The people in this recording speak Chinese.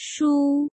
书。